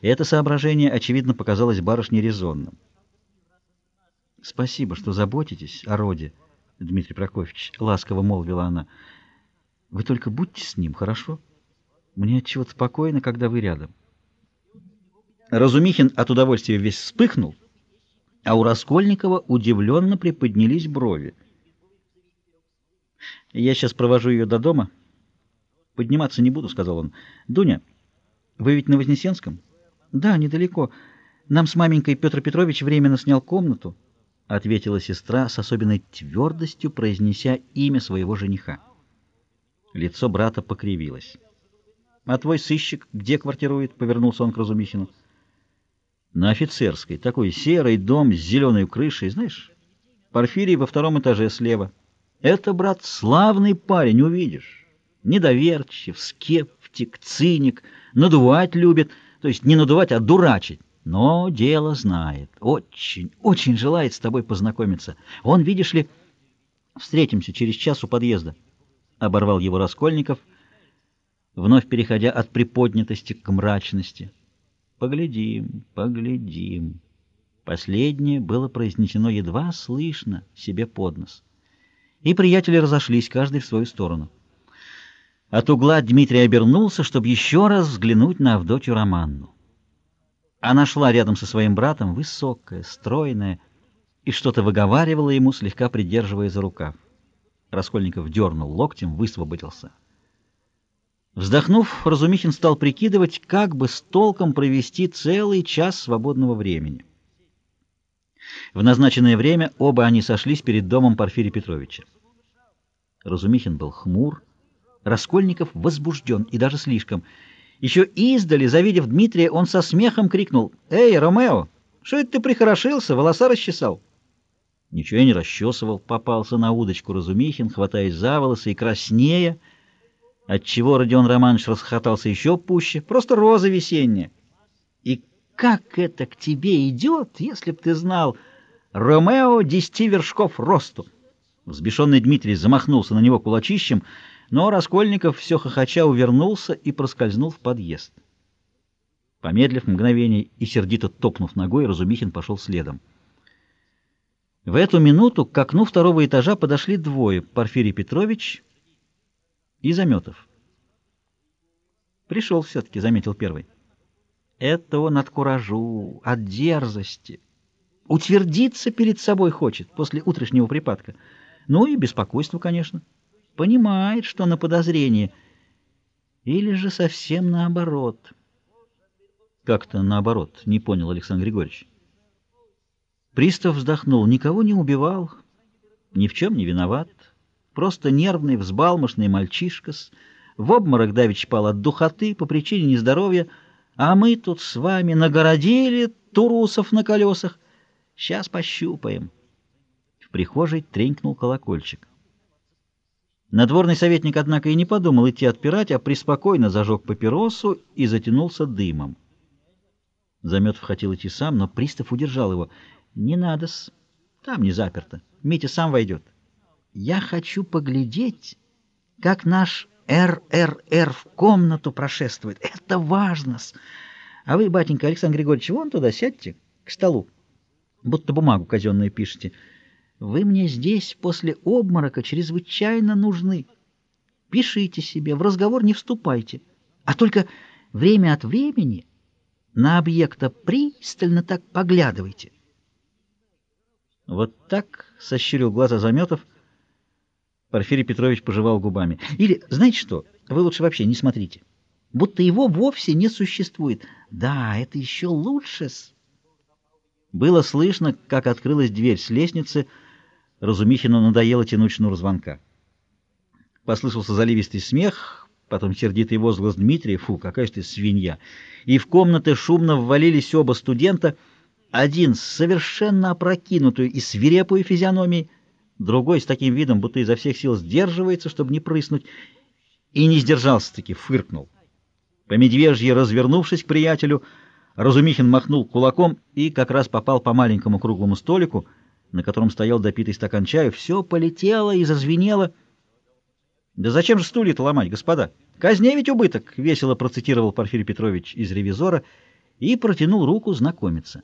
Это соображение, очевидно, показалось барышне резонным. «Спасибо, что заботитесь о роде, Дмитрий Прокофьевич», — ласково молвила она. «Вы только будьте с ним, хорошо? Мне отчего-то спокойно, когда вы рядом». Разумихин от удовольствия весь вспыхнул, а у Раскольникова удивленно приподнялись брови. «Я сейчас провожу ее до дома. Подниматься не буду», — сказал он. «Дуня, вы ведь на Вознесенском?» «Да, недалеко. Нам с маменькой Петр Петрович временно снял комнату», — ответила сестра с особенной твердостью, произнеся имя своего жениха. Лицо брата покривилось. «А твой сыщик где квартирует?» — повернулся он к Разумихину. «На офицерской. Такой серый дом с зеленой крышей, знаешь? Порфирий во втором этаже слева. Это, брат, славный парень, увидишь. Недоверчив, скептик, циник, надувать любит, то есть не надувать, а дурачить. Но дело знает. Очень, очень желает с тобой познакомиться. Он, видишь ли, встретимся через час у подъезда. Оборвал его Раскольников, вновь переходя от приподнятости к мрачности. Поглядим, поглядим. Последнее было произнесено едва слышно себе под нос. И приятели разошлись, каждый в свою сторону. От угла Дмитрий обернулся, чтобы еще раз взглянуть на Авдотью Романну. Она шла рядом со своим братом, высокая, стройная, и что-то выговаривала ему, слегка придерживая за рукав. Раскольников дернул локтем, высвободился. Вздохнув, Разумихин стал прикидывать, как бы с толком провести целый час свободного времени. В назначенное время оба они сошлись перед домом Порфирия Петровича. Разумихин был хмур, Раскольников возбужден и даже слишком. Еще издали, завидев Дмитрия, он со смехом крикнул «Эй, Ромео, что это ты прихорошился, волоса расчесал?» Ничего я не расчесывал, попался на удочку Разумихин, хватаясь за волосы и краснея, отчего Родион Романович расхотался еще пуще, просто роза весенняя. И как это к тебе идет, если б ты знал, Ромео десяти вершков росту? Взбешенный Дмитрий замахнулся на него кулачищем, но Раскольников все хохоча увернулся и проскользнул в подъезд. Помедлив мгновение и сердито топнув ногой, Разумихин пошел следом. В эту минуту к окну второго этажа подошли двое — Порфирий Петрович и Заметов. «Пришел все-таки», — заметил первый. «Это он от куражу, от дерзости. Утвердиться перед собой хочет после утреннего припадка. Ну и беспокойство, конечно. Понимает, что на подозрение. Или же совсем наоборот». «Как-то наоборот», — не понял Александр Григорьевич. Пристав вздохнул. Никого не убивал, ни в чем не виноват. Просто нервный, взбалмошный мальчишка в обморок давич пал от духоты по причине нездоровья, а мы тут с вами нагородили турусов на колесах. Сейчас пощупаем. В прихожей тренькнул колокольчик. Надворный советник, однако, и не подумал идти отпирать, а преспокойно зажег папиросу и затянулся дымом. Заметов хотел идти сам, но пристав удержал его. «Не надо-с, там не заперто. Митя сам войдет». Я хочу поглядеть, как наш РРР в комнату прошествует. Это важно -с. А вы, батенька Александр Григорьевич, вон туда сядьте, к столу, будто бумагу казенную пишете. Вы мне здесь после обморока чрезвычайно нужны. Пишите себе, в разговор не вступайте, а только время от времени на объекта пристально так поглядывайте. Вот так сощурил глаза Заметов, — Порфирий Петрович пожевал губами. Или, знаете что, вы лучше вообще не смотрите. Будто его вовсе не существует. Да, это еще лучше. Было слышно, как открылась дверь с лестницы. Разумихину надоело тянуть шнур звонка. Послышался заливистый смех, потом сердитый возглас Дмитрия. Фу, какая же ты свинья! И в комнаты шумно ввалились оба студента, один с совершенно опрокинутую и свирепую физиономией, Другой с таким видом, будто изо всех сил сдерживается, чтобы не прыснуть, и не сдержался-таки, фыркнул. По медвежье развернувшись к приятелю, Разумихин махнул кулаком и как раз попал по маленькому круглому столику, на котором стоял допитый стакан чая. Все полетело и зазвенело. «Да зачем же стулья-то ломать, господа? Казне ведь убыток!» — весело процитировал Порфирий Петрович из «Ревизора» и протянул руку знакомиться.